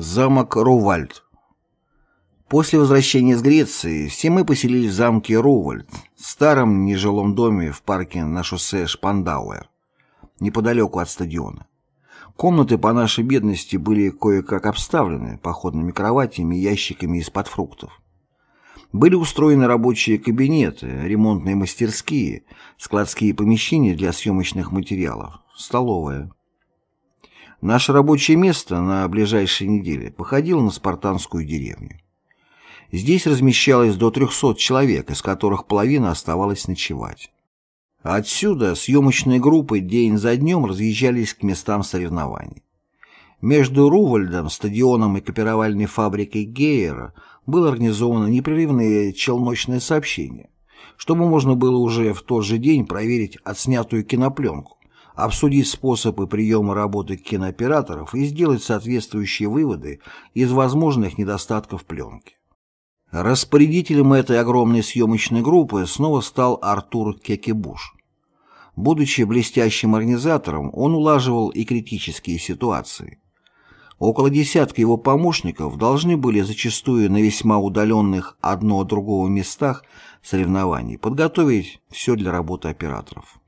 Замок Рувальд После возвращения из Греции все мы поселились в замке Рувальд, старом нежилом доме в парке на шоссе Шпандауэр, неподалеку от стадиона. Комнаты по нашей бедности были кое-как обставлены походными кроватями и ящиками из-под фруктов. Были устроены рабочие кабинеты, ремонтные мастерские, складские помещения для съемочных материалов, столовая. Наше рабочее место на ближайшей неделе походило на спартанскую деревню. Здесь размещалось до 300 человек, из которых половина оставалась ночевать. Отсюда съемочные группы день за днем разъезжались к местам соревнований. Между Рувальдом, стадионом и копировальной фабрикой Гейера было организовано непрерывное челночное сообщение, чтобы можно было уже в тот же день проверить отснятую кинопленку, обсудить способы приема работы кинооператоров и сделать соответствующие выводы из возможных недостатков пленки. Распорядителем этой огромной съемочной группы снова стал Артур Кекебуш. Будучи блестящим организатором, он улаживал и критические ситуации. Около десятка его помощников должны были зачастую на весьма удаленных одно от другого местах соревнований подготовить все для работы операторов.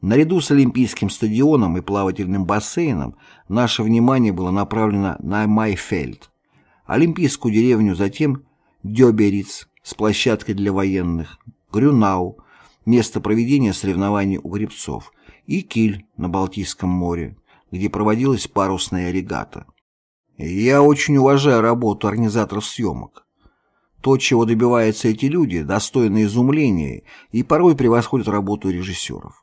Наряду с Олимпийским стадионом и плавательным бассейном наше внимание было направлено на Майфельд, Олимпийскую деревню, затем Дёбериц с площадкой для военных, Грюнау, место проведения соревнований у гребцов, и Киль на Балтийском море, где проводилась парусная регата. Я очень уважаю работу организаторов съемок. То, чего добиваются эти люди, достойно изумления и порой превосходит работу режиссеров.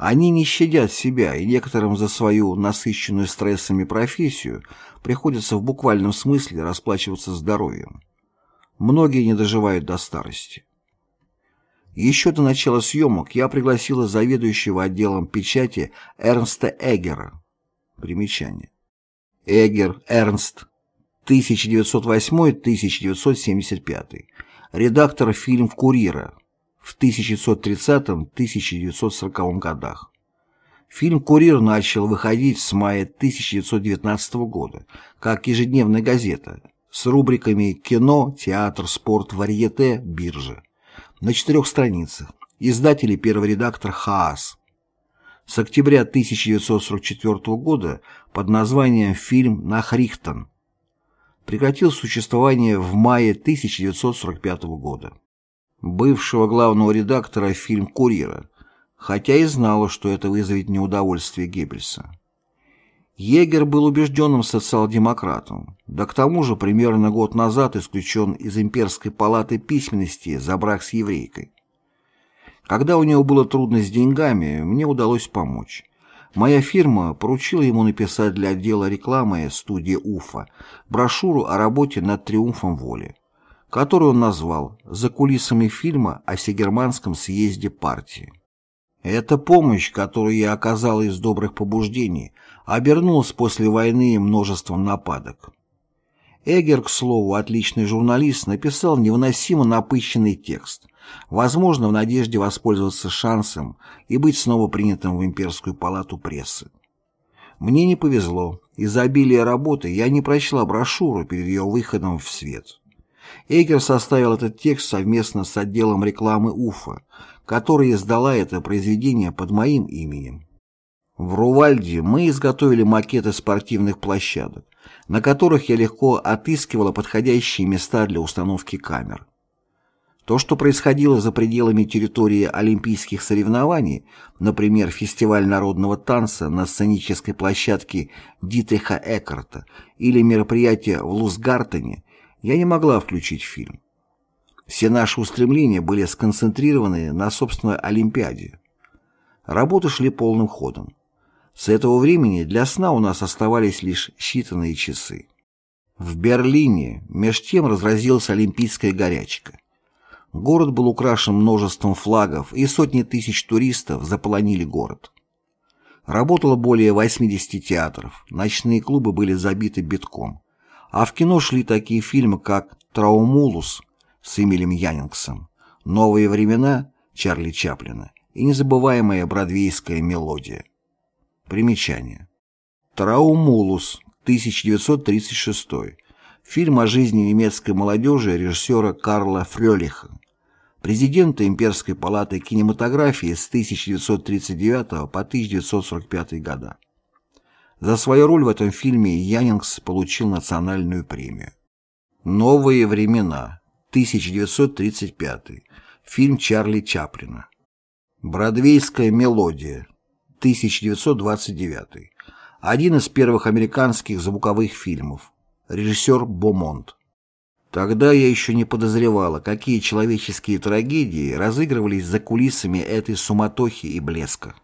Они не щадят себя, и некоторым за свою насыщенную стрессами профессию приходится в буквальном смысле расплачиваться здоровьем. Многие не доживают до старости. Еще до начала съемок я пригласила заведующего отделом печати Эрнста Эггера. Примечание. Эггер Эрнст, 1908-1975. Редактор фильм «Курьера», в 1930-1940 годах. Фильм «Курьер» начал выходить с мая 1919 года, как ежедневная газета, с рубриками «Кино», «Театр», «Спорт», «Варьете», «Биржа». На четырех страницах. Издатель и первый редактор «Хаас». С октября 1944 года под названием «Фильм Нахрихтен» прекратил существование в мае 1945 года бывшего главного редактора фильм «Курьера», хотя и знала, что это вызовет неудовольствие Геббельса. Егер был убежденным социал-демократом, да к тому же примерно год назад исключен из имперской палаты письменности за брак с еврейкой. Когда у него было трудно с деньгами, мне удалось помочь. Моя фирма поручила ему написать для отдела рекламы студии УФА брошюру о работе над «Триумфом воли» которую он назвал «За кулисами фильма о Всегерманском съезде партии». Эта помощь, которую я оказал из добрых побуждений, обернулась после войны множеством нападок. Эгер, к слову, отличный журналист, написал невыносимо напыщенный текст, возможно, в надежде воспользоваться шансом и быть снова принятым в имперскую палату прессы. Мне не повезло. Из-за обилия работы я не прочла брошюру перед ее выходом в свет. Эйгер составил этот текст совместно с отделом рекламы УФА, которая издала это произведение под моим именем. В Рувальде мы изготовили макеты спортивных площадок, на которых я легко отыскивала подходящие места для установки камер. То, что происходило за пределами территории олимпийских соревнований, например, фестиваль народного танца на сценической площадке Дитриха Эккарта или мероприятие в Лузгартене, я не могла включить фильм. Все наши устремления были сконцентрированы на собственной Олимпиаде. Работы шли полным ходом. С этого времени для сна у нас оставались лишь считанные часы. В Берлине меж тем разразилась олимпийская горячка. Город был украшен множеством флагов, и сотни тысяч туристов заполонили город. Работало более 80 театров, ночные клубы были забиты битком. А в кино шли такие фильмы, как «Траумулус» с Эмилем Янингсом, «Новые времена» Чарли Чаплина и незабываемая бродвейская мелодия. Примечание. «Траумулус» 1936. Фильм о жизни немецкой молодежи режиссера Карла Фрёлиха, президента Имперской палаты кинематографии с 1939 по 1945 года. За свою роль в этом фильме Янингс получил национальную премию. Новые времена. 1935. Фильм Чарли Чаплина. Бродвейская мелодия. 1929. Один из первых американских звуковых фильмов. Режиссер Бомонт. Тогда я еще не подозревала, какие человеческие трагедии разыгрывались за кулисами этой суматохи и блеска.